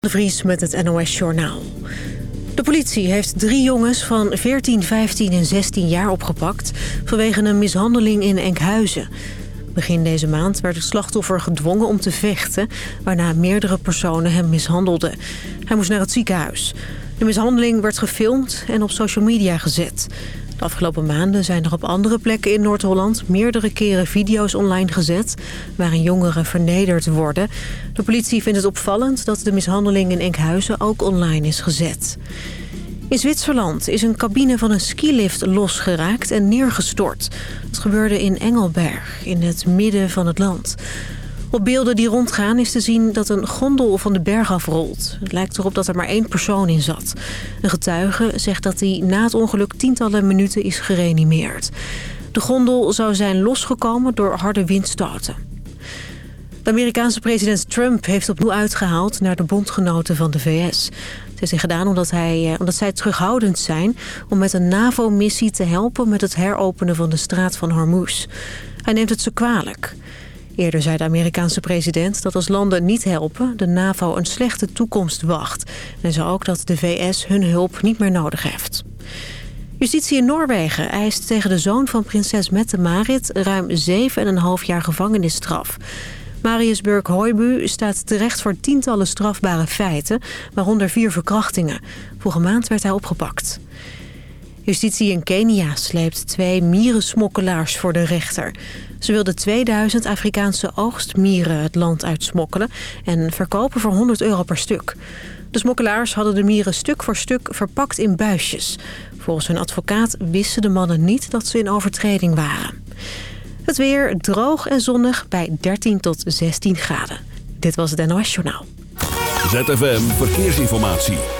De Vries met het NOS Journaal. De politie heeft drie jongens van 14, 15 en 16 jaar opgepakt... vanwege een mishandeling in Enkhuizen. Begin deze maand werd het slachtoffer gedwongen om te vechten... waarna meerdere personen hem mishandelden. Hij moest naar het ziekenhuis. De mishandeling werd gefilmd en op social media gezet. De afgelopen maanden zijn er op andere plekken in Noord-Holland... meerdere keren video's online gezet... waarin jongeren vernederd worden. De politie vindt het opvallend dat de mishandeling in Enkhuizen ook online is gezet. In Zwitserland is een cabine van een skilift losgeraakt en neergestort. Dat gebeurde in Engelberg, in het midden van het land. Op beelden die rondgaan is te zien dat een gondel van de berg afrolt. Het lijkt erop dat er maar één persoon in zat. Een getuige zegt dat hij na het ongeluk tientallen minuten is gereanimeerd. De gondel zou zijn losgekomen door harde windstoten. De Amerikaanse president Trump heeft opnieuw uitgehaald naar de bondgenoten van de VS. Het heeft hij gedaan omdat, hij, omdat zij terughoudend zijn om met een NAVO-missie te helpen met het heropenen van de straat van Hormuz. Hij neemt het ze kwalijk. Eerder zei de Amerikaanse president dat als landen niet helpen... de NAVO een slechte toekomst wacht. En zei ook dat de VS hun hulp niet meer nodig heeft. Justitie in Noorwegen eist tegen de zoon van prinses Mette-Marit... ruim 7,5 jaar gevangenisstraf. Marius Burk Hoibu staat terecht voor tientallen strafbare feiten... waaronder vier verkrachtingen. Vorige maand werd hij opgepakt. Justitie in Kenia sleept twee mierensmokkelaars voor de rechter. Ze wilden 2000 Afrikaanse oogstmieren het land uitsmokkelen... en verkopen voor 100 euro per stuk. De smokkelaars hadden de mieren stuk voor stuk verpakt in buisjes. Volgens hun advocaat wisten de mannen niet dat ze in overtreding waren. Het weer droog en zonnig bij 13 tot 16 graden. Dit was het NOS Journaal. ZFM Verkeersinformatie.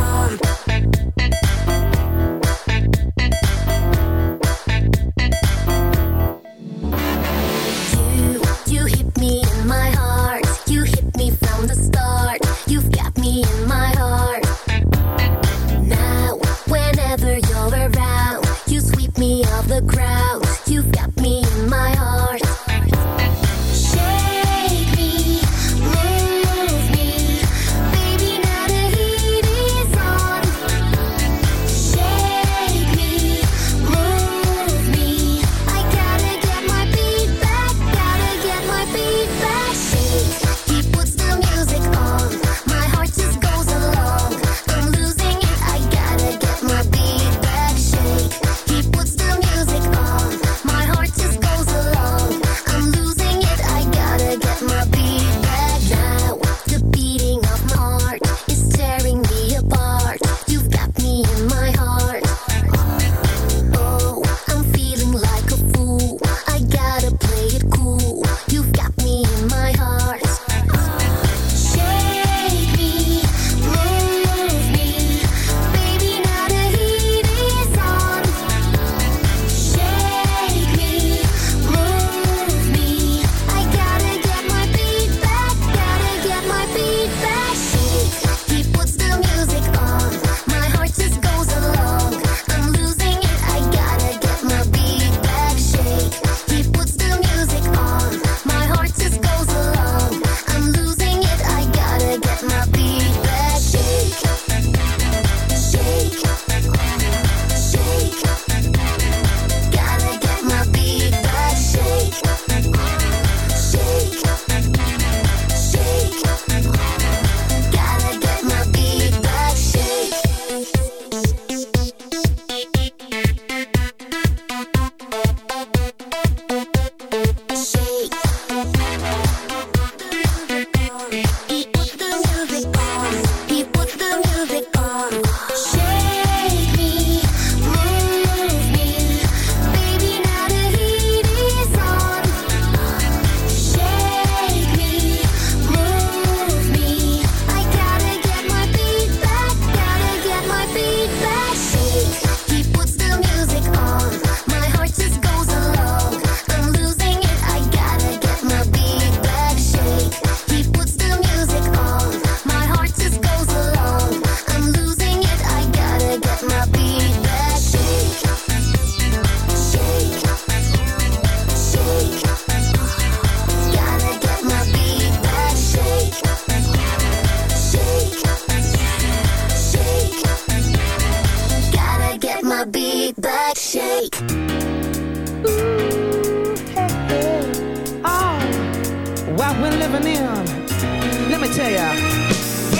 living in. Let me tell ya.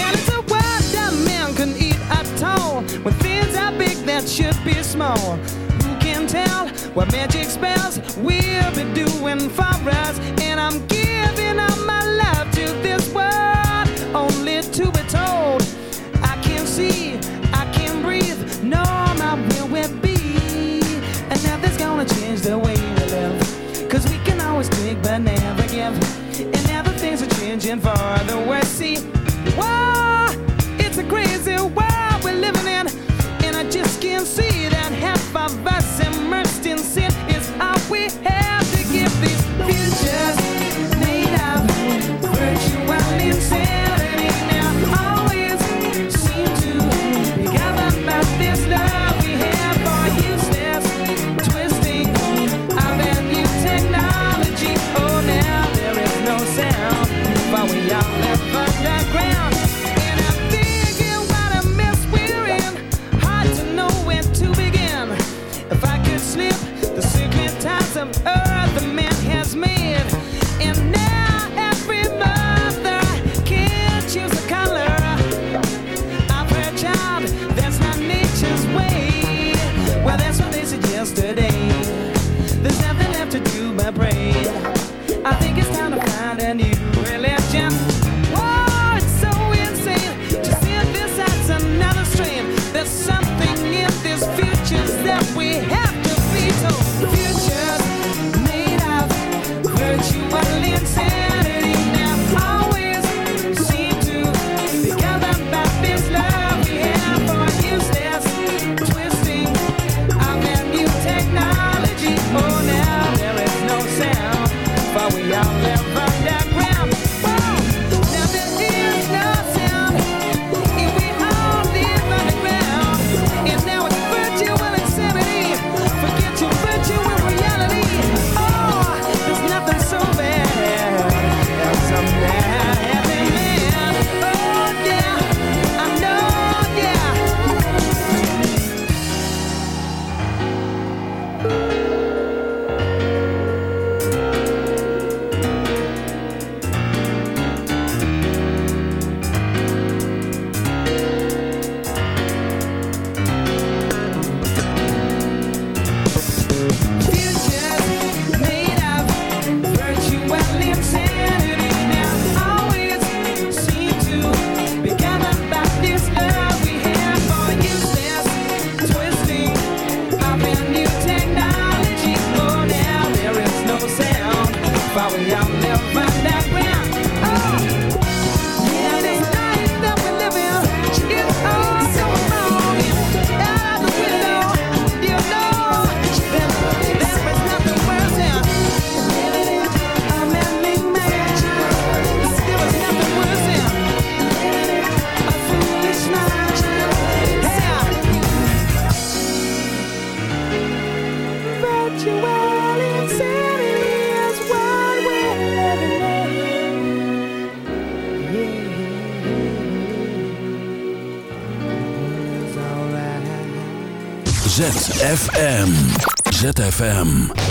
And it's a world that man can eat at all. When things are big that should be small. Who can tell what magic spells we'll be doing for us? And I'm giving up my love to this world. Only ZFM.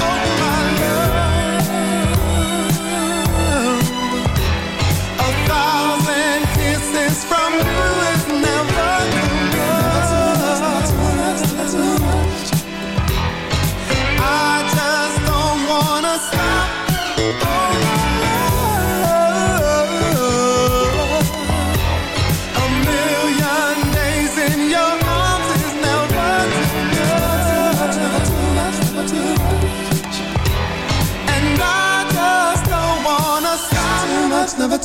My love. A thousand kisses from you is never too much. I just don't wanna stop. Oh,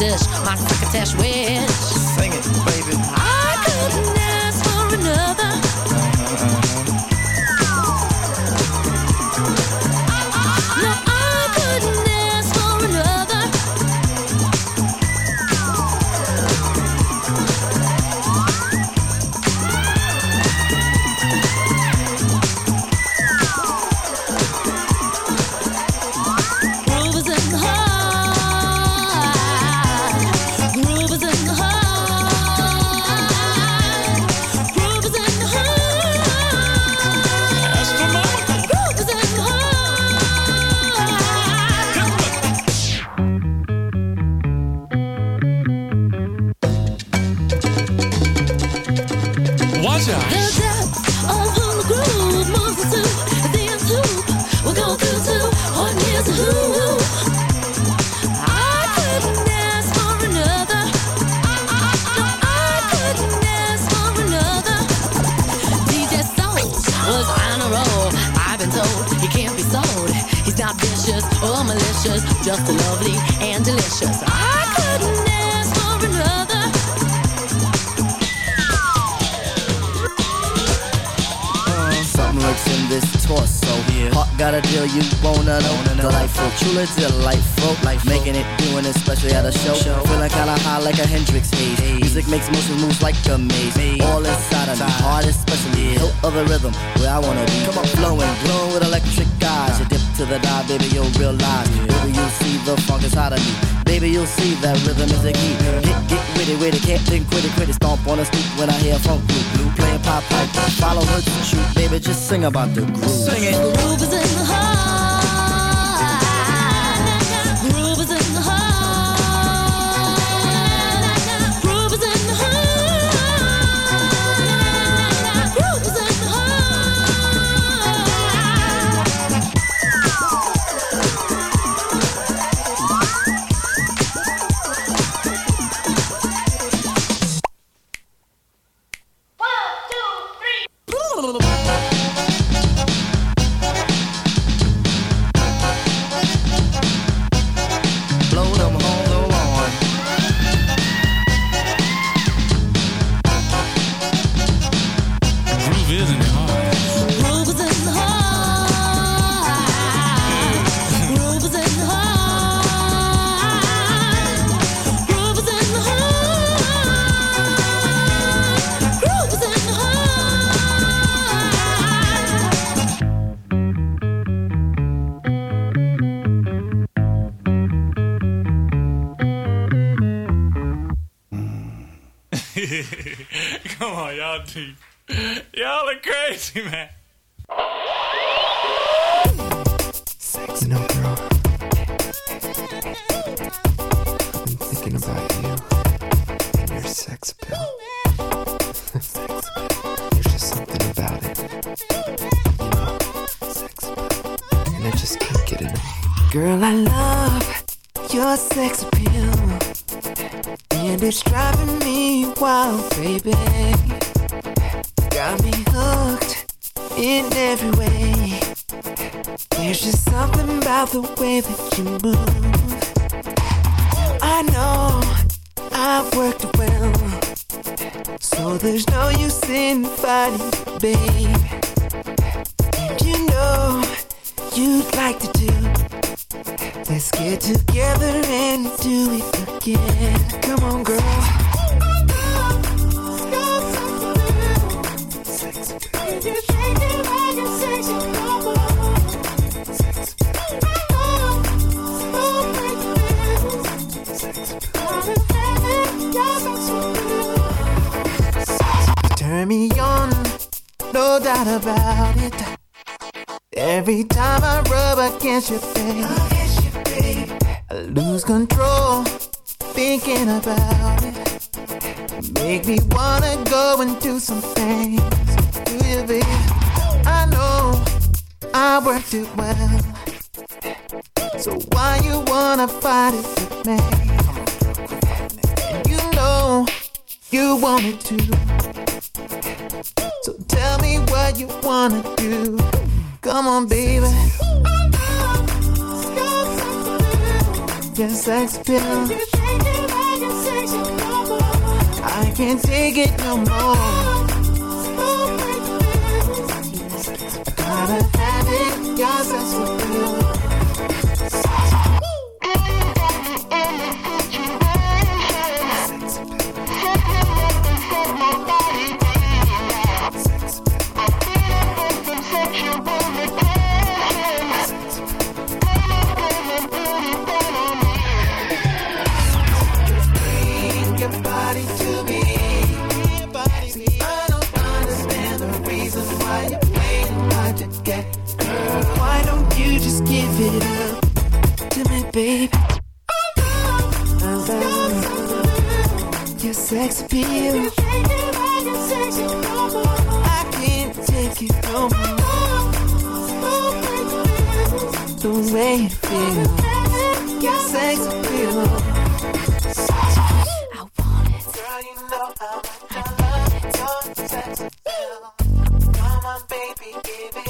dish, my quick wish. Sing it, baby. can't think quit it. stomp on a sneak when I hear a funk blue, blue playing pop pipe. Follow her to shoot, baby, just sing about the groove. Sing it. The groove is in the heart. there's no use in fighting, babe. You know you'd like to do. Let's get together and do it again. Come on, girl. Doubt about it. Every time I rub against your face, give it up to me, baby? Uh-huh. Your sex appeal. I can't take it no more. The way it feels. Your sex appeal. I want it. Girl, you know I love your sex appeal. Come on, baby, give it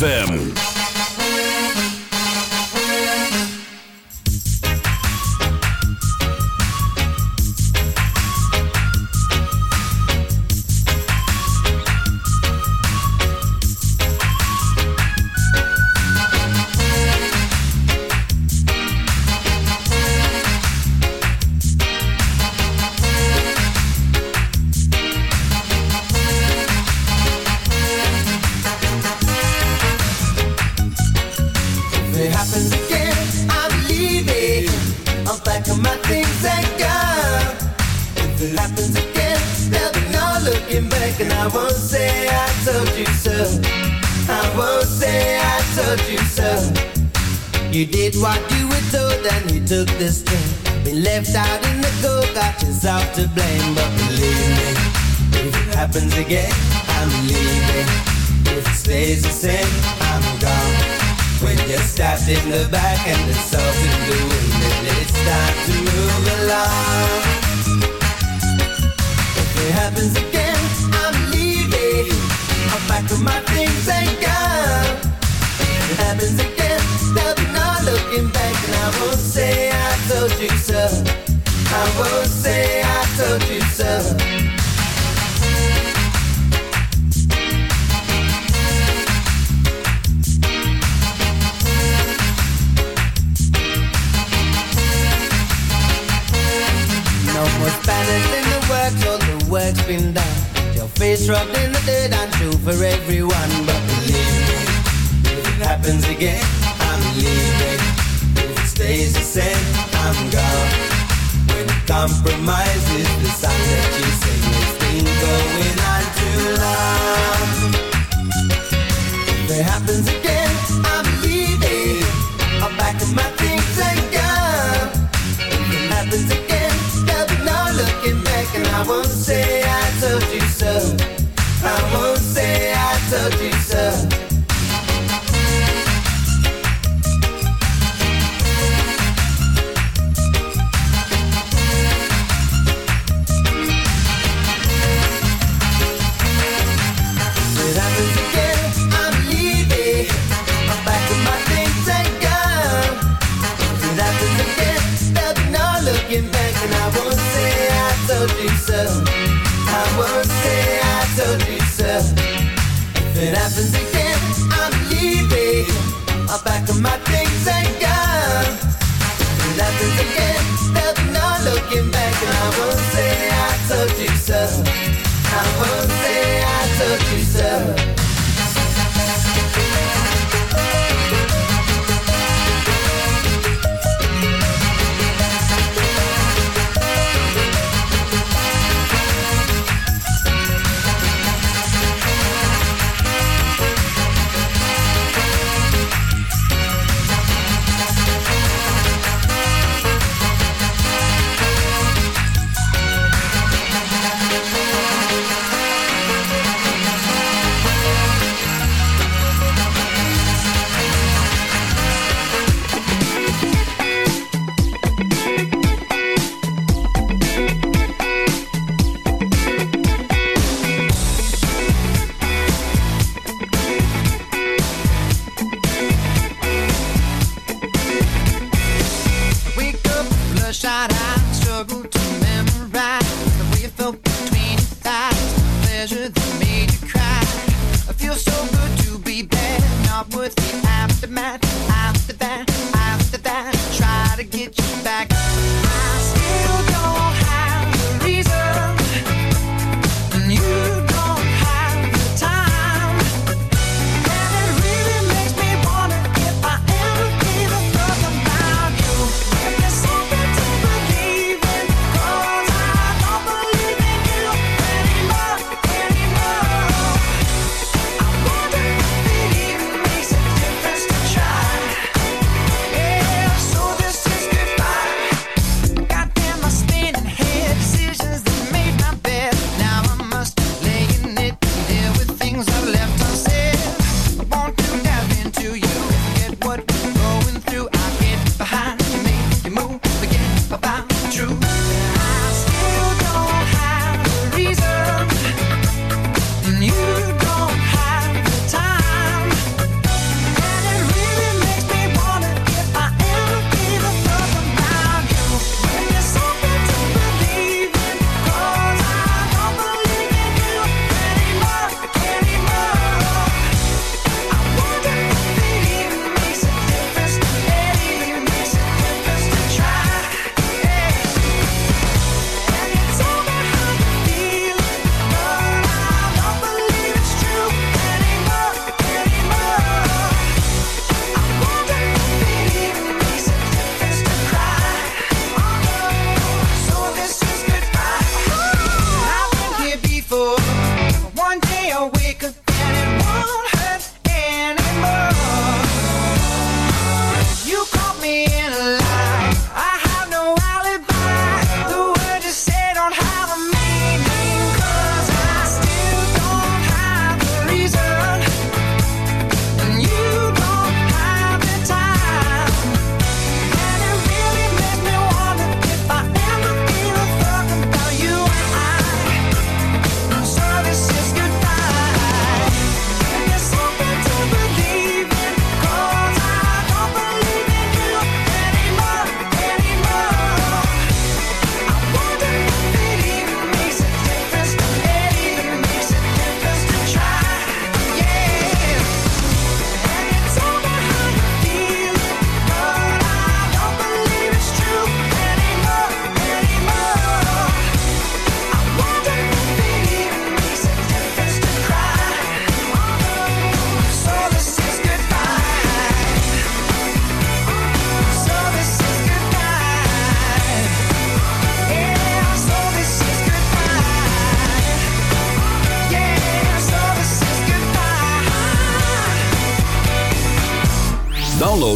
ZFM.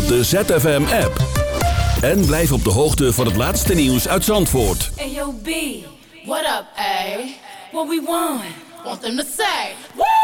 de ZFM-app. En blijf op de hoogte van het laatste nieuws uit Zandvoort. Ayo B, what up, A? What we want? Want them to say, Woo!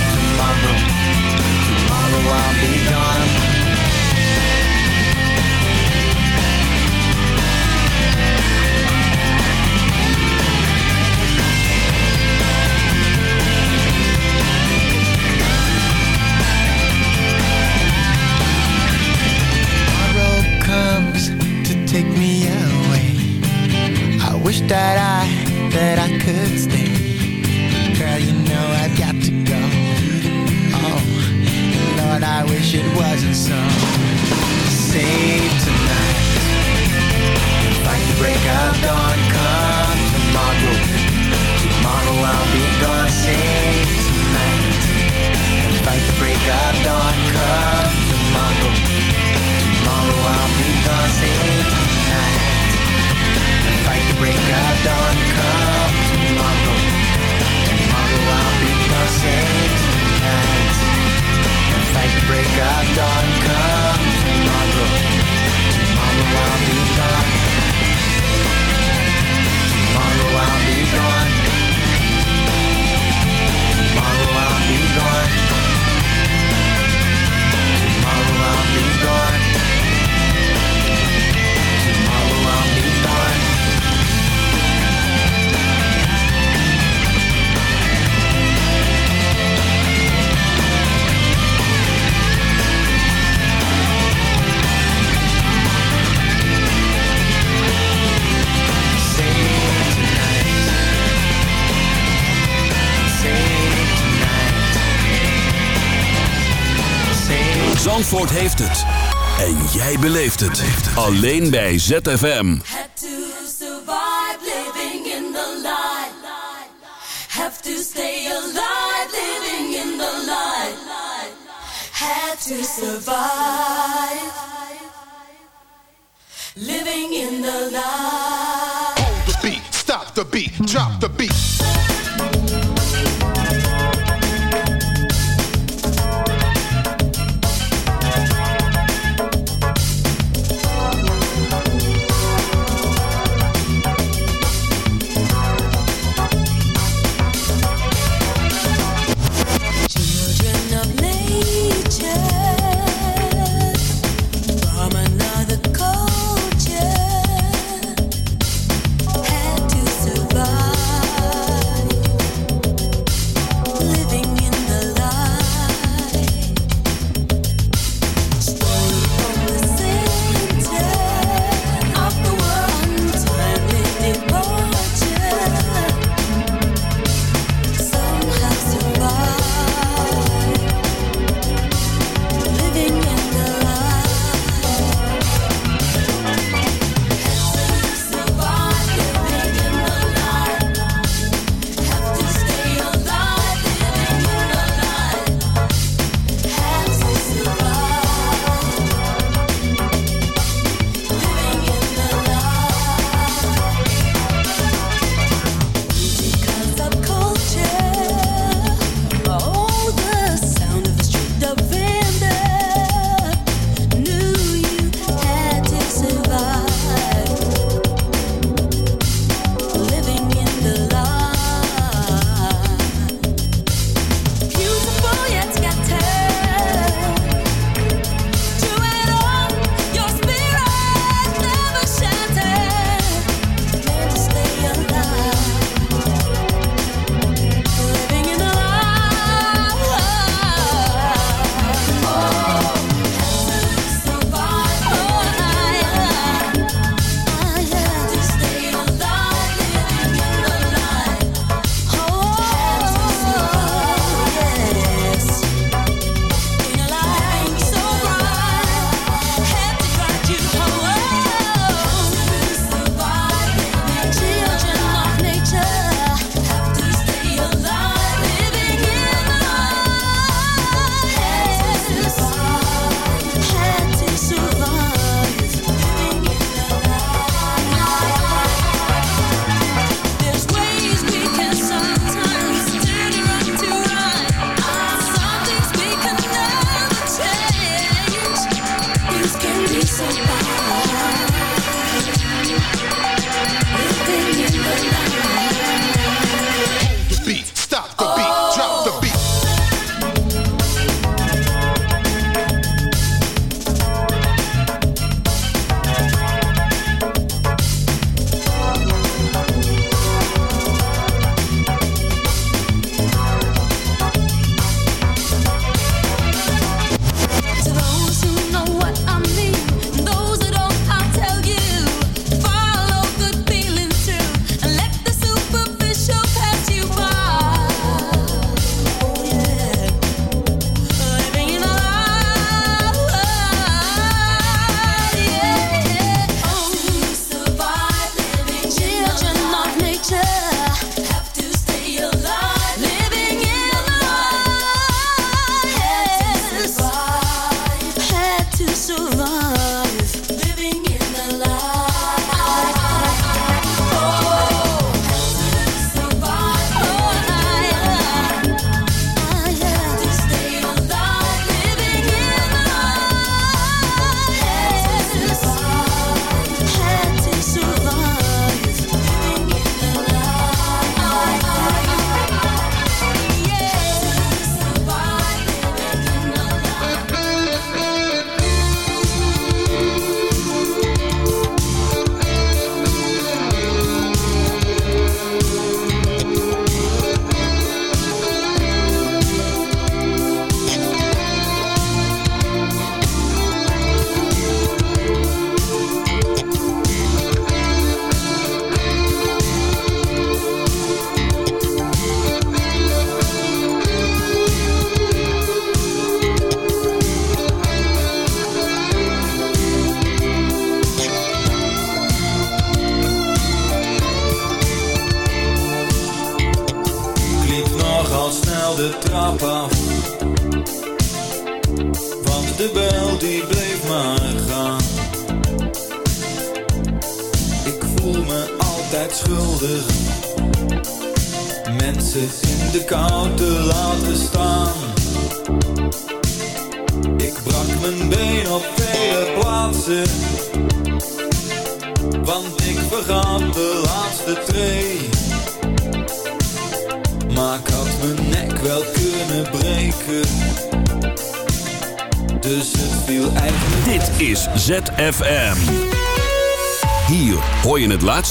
Tomorrow I'll be gone. Tomorrow comes to take me away. I wish that I, that I could stay. I wish it wasn't so. Save tonight. Fight the break of dawn. Come tomorrow. Tomorrow I'll be gone. Save tonight. Fight the break of dawn. Come tomorrow. Tomorrow I'll be gone. Save tonight. Fight the break of dawn. Come tomorrow. Tomorrow I'll be gone. Save break of dawn. Come tomorrow. Tomorrow I'll be gone. Tomorrow I'll be gone. Tomorrow I'll be gone. Tomorrow I'll be gone. Zandvoort heeft het. En jij beleeft het. Alleen bij ZFM. Had to survive living in the light. Have to stay alive living in the light. Had to survive living in the light. Hold the beat, stop the beat, drop the beat.